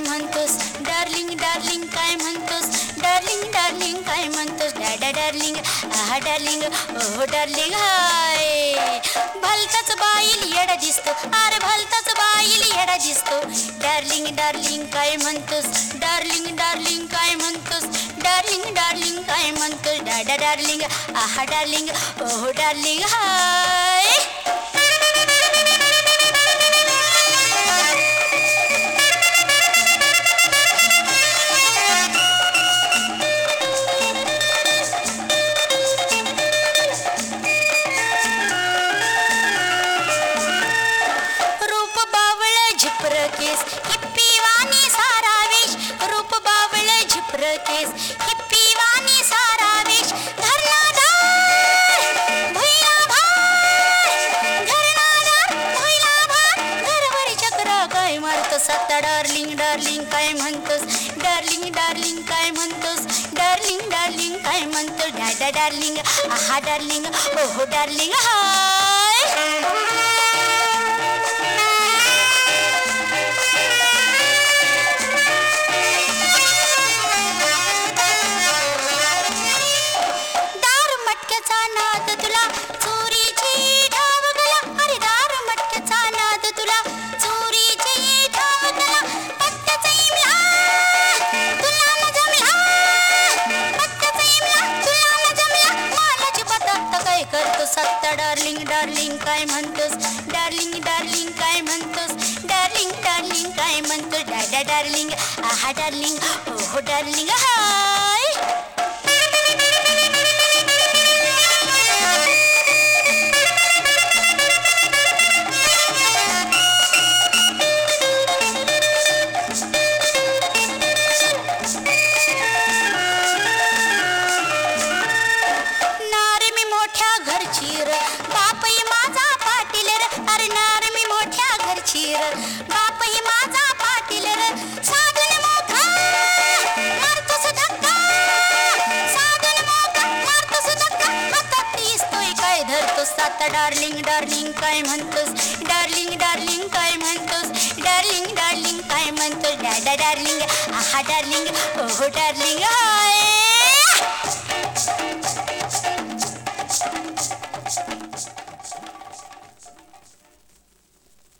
म्हणतोस. Darling darling काय म्हणतोस. डार्लिंग डार्लिंग काय म्हणतोस. डॅडा डार्लिंग आहा डार्लिंग ओहो डार्लिंग हाय. भलताच बाईल येडा दिसतो. अरे भलताच बाईल येडा दिसतो. डार्लिंग डार्लिंग काय म्हणतोस. डार्लिंग डार्लिंग काय म्हणतोस. डार्लिंग डार्लिंग काय म्हणतोस. डॅडा डार्लिंग आहा डार्लिंग ओहो डार्लिंग हाय. भुईला भार। घरनादार भुईला भार। घरभरी चक्र काय मारतोस आता डार्लिंग डार्लिंग काय म्हणतोस? डार्लिंग डार्लिंग काय म्हणतोस? डार्लिंग डार्लिंग काय म्हणतोस? डॅडा डार्लिंग, आहा, डार्लिंग, ओहो, डार्लिंग हाय सत्ता डार्लिंग डार्लिंग काय म्हणतोस? डार्लिंग डार्लिंग काय म्हणतोस? डार्लिंग डार्लिंग काय म्हणतोस? डॅडा डार्लिंग, आहा डार्लिंग, ओहो डार्लिंग हाय मोठ्या घरची र बापई माझा पाटील र। साधन मोठा मारतोस धक्का साधन मोठा मारतोस धक्का हातात दिसतोय काय धरतोस? आता डार्लिंग डार्लिंग काय म्हणतोस? डार्लिंग डार्लिंग काय म्हणतोस? डार्लिंग डार्लिंग काय म्हणतोस? डॅडा डार्लिंग आहा डार्लिंग ओहो डार्लिंग हा